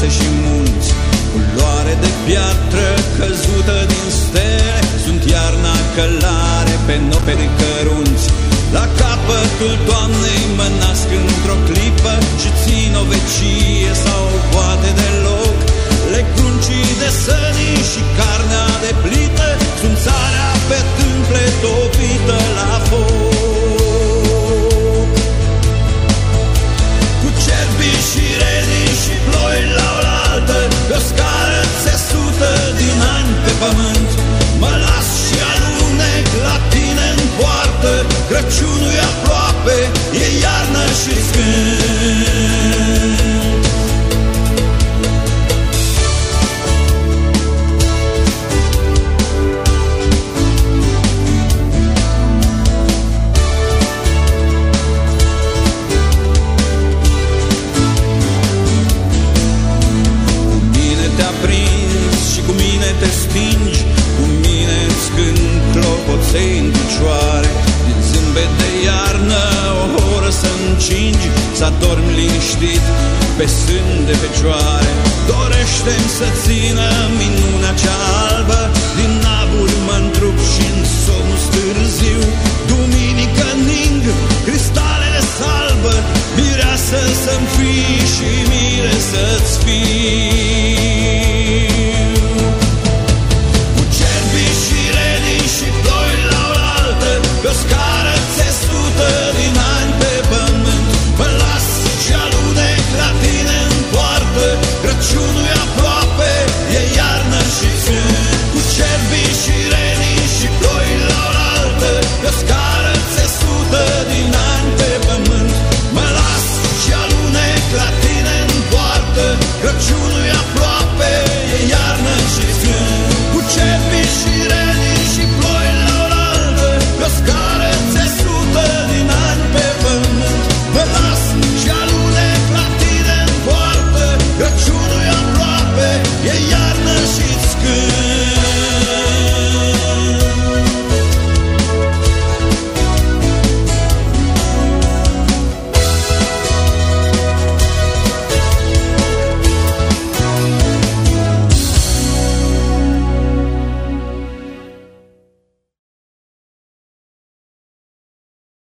vase și munți. Culoare de piatră căzută din stele Sunt iarna călare pe noperi cărunți. La capătul toamnei mă nasc într-o clipă Și țin o vecie Să adormi liniștit pe sân de fecioare. Dorește să țină minunea cea good.